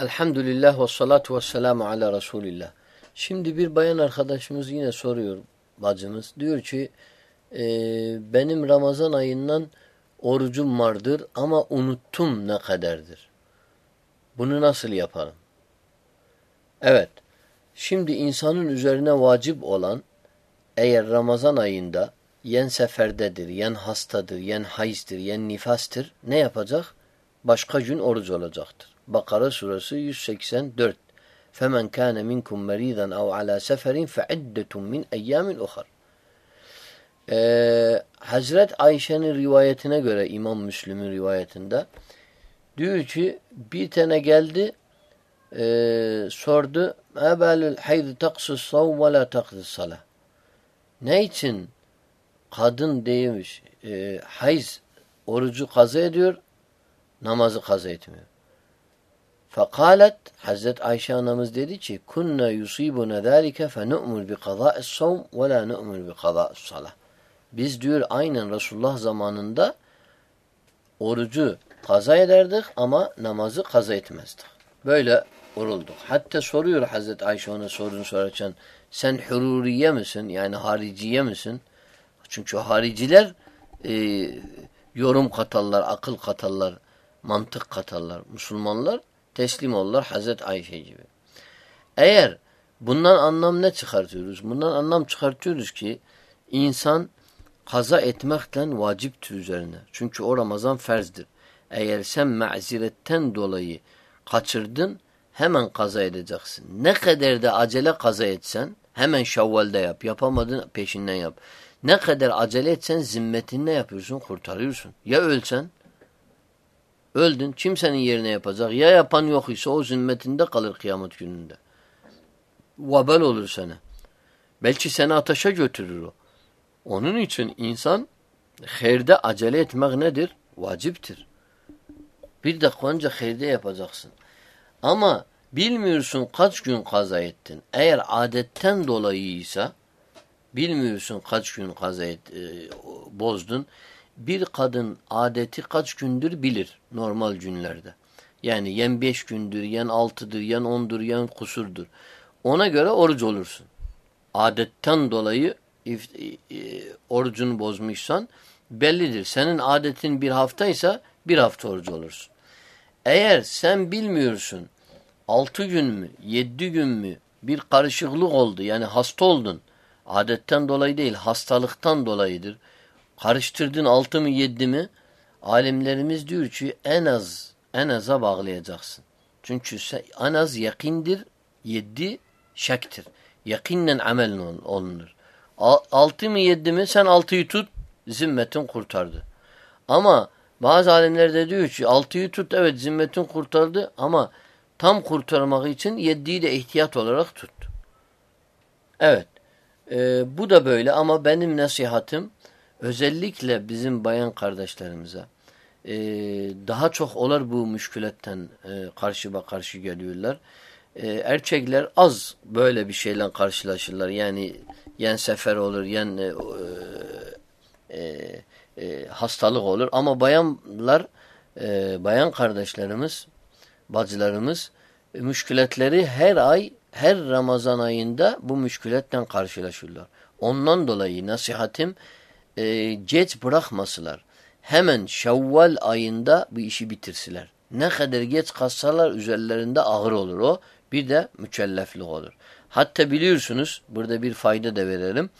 Elhamdülillah ve salatu ve selamu ala Resulillah. Şimdi bir bayan arkadaşımız yine soruyor bacımız. Diyor ki e, benim Ramazan ayından orucum vardır ama unuttum ne kadardır. Bunu nasıl yapalım? Evet. Şimdi insanın üzerine vacip olan eğer Ramazan ayında yen seferdedir, yen hastadır, yen hayızdır, yen nifastır ne yapacak? başka gün oruç olacaktır. Bakara suresi 184. Femen kana minkum meridan ev ala seferin fe iddetun min eyyamin uhar. Ee, Hazret Ayşe'nin rivayetine göre İmam Müslüm'ün rivayetinde diyor ki bir tane geldi e, sordu ebelül haydı taksız sav ve la taksız. Ne için kadın değilmiş e, hayz orucu kaza ediyor namazı kaza etmiyor Fekalet Hazret Ayşe anamız dedi ki kunna yusibuna zalike fe nu'mul bi kaza'is savm ve la nu'mul bi kaza'is salah. Biz diyor aynen Resulullah zamanında orucu kaza ederdik ama namazı kaza etmezdik. Böyle orulduk. Hatta soruyor Hazret Ayşe ona sorunu sorarken sen hururiye misin? Yani hariciye misin? Çünkü hariciler e, yorum katarlar, akıl katarlar, mantık katarlar. Müslümanlar teslim olurlar Hazret Ayşe gibi. Eğer bundan anlam ne çıkartıyoruz? Bundan anlam çıkartıyoruz ki insan kaza etmekten vaciptir üzerine. Çünkü o Ramazan ferzdir. Eğer sen maziretten dolayı kaçırdın hemen kaza edeceksin. Ne kadar da acele kaza etsen hemen şavvalde yap. Yapamadın peşinden yap. Ne kadar acele etsen zimmetinle yapıyorsun kurtarıyorsun. Ya ölsen Öldün. Kimsenin yerine yapacak. Ya yapan yok ise o zimmetinde kalır kıyamet gününde. Vabel olur sana. Belki seni ateşe götürür o. Onun için insan herde acele etmek nedir? Vaciptir. Bir dakika önce herde yapacaksın. Ama bilmiyorsun kaç gün kaza ettin. Eğer adetten dolayıysa bilmiyorsun kaç gün kaza et, e, bozdun bir kadın adeti kaç gündür bilir normal günlerde. Yani yen beş gündür, yen altıdır, yen ondur, yen kusurdur. Ona göre oruç olursun. Adetten dolayı orucunu bozmuşsan bellidir. Senin adetin bir haftaysa bir hafta oruç olursun. Eğer sen bilmiyorsun altı gün mü, yedi gün mü bir karışıklık oldu yani hasta oldun. Adetten dolayı değil hastalıktan dolayıdır karıştırdın altı mı yedi mi alimlerimiz diyor ki en az en aza bağlayacaksın. Çünkü en az yakindir yedi şektir. Yakinle amel olunur. Altı mı yedi mi sen altıyı tut zimmetin kurtardı. Ama bazı alimler de diyor ki altıyı tut evet zimmetin kurtardı ama tam kurtarmak için yediği de ihtiyat olarak tut. Evet. E, bu da böyle ama benim nasihatim Özellikle bizim bayan kardeşlerimize e, daha çok olar bu müşkületten e, karşıba karşı geliyorlar. E, erkekler az böyle bir şeyle karşılaşırlar. Yani yen sefer olur, yen e, e, e, hastalık olur. Ama bayanlar, e, bayan kardeşlerimiz, bacılarımız e, müşkületleri her ay, her Ramazan ayında bu müşkületten karşılaşırlar. Ondan dolayı nasihatim e, geç bırakmasılar. Hemen Şevval ayında bu işi bitirsiler. Ne kadar geç kalsalar üzerlerinde ağır olur o. Bir de mükelleflik olur. Hatta biliyorsunuz burada bir fayda da verelim.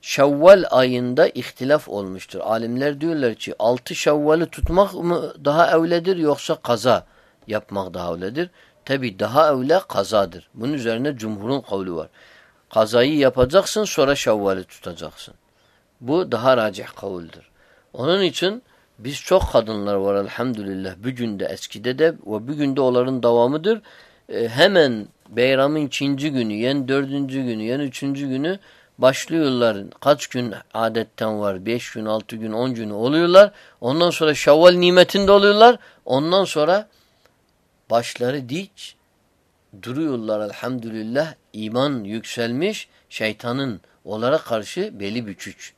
Şevval ayında ihtilaf olmuştur. Alimler diyorlar ki altı Şevval'i tutmak mı daha evledir yoksa kaza yapmak daha evledir. Tabi daha evle kazadır. Bunun üzerine cumhurun kavli var. Kazayı yapacaksın sonra Şevval'i tutacaksın. Bu daha racih kavuldür. Onun için biz çok kadınlar var elhamdülillah. Bugün de eskide de ve bugün de onların devamıdır. E, hemen Beyram'ın ikinci günü, yen dördüncü günü, yen üçüncü günü başlıyorlar. Kaç gün adetten var? Beş gün, altı gün, on günü oluyorlar. Ondan sonra şavval nimetinde oluyorlar. Ondan sonra başları dik duruyorlar elhamdülillah. İman yükselmiş. Şeytanın onlara karşı beli bükük.